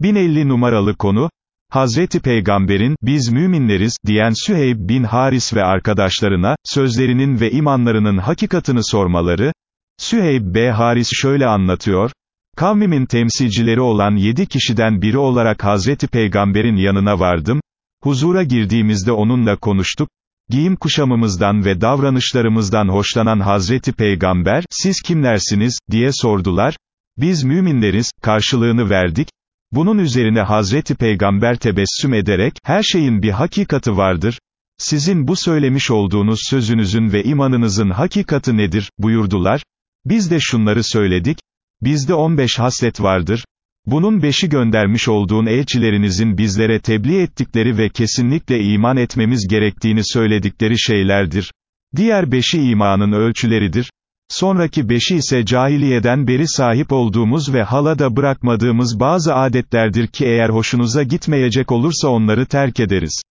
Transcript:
1050 numaralı konu, Hazreti Peygamber'in, biz müminleriz, diyen Süheyb bin Haris ve arkadaşlarına, sözlerinin ve imanlarının hakikatını sormaları, Süheyb B. Haris şöyle anlatıyor, Kavmimin temsilcileri olan yedi kişiden biri olarak Hazreti Peygamber'in yanına vardım, huzura girdiğimizde onunla konuştuk, giyim kuşamımızdan ve davranışlarımızdan hoşlanan Hazreti Peygamber, siz kimlersiniz, diye sordular, biz müminleriz, karşılığını verdik, bunun üzerine Hazreti Peygamber tebessüm ederek, her şeyin bir hakikati vardır, sizin bu söylemiş olduğunuz sözünüzün ve imanınızın hakikati nedir, buyurdular, biz de şunları söyledik, bizde 15 haslet vardır, bunun beşi göndermiş olduğun elçilerinizin bizlere tebliğ ettikleri ve kesinlikle iman etmemiz gerektiğini söyledikleri şeylerdir. Diğer beşi imanın ölçüleridir. Sonraki beşi ise cahiliyeden beri sahip olduğumuz ve halada bırakmadığımız bazı adetlerdir ki eğer hoşunuza gitmeyecek olursa onları terk ederiz.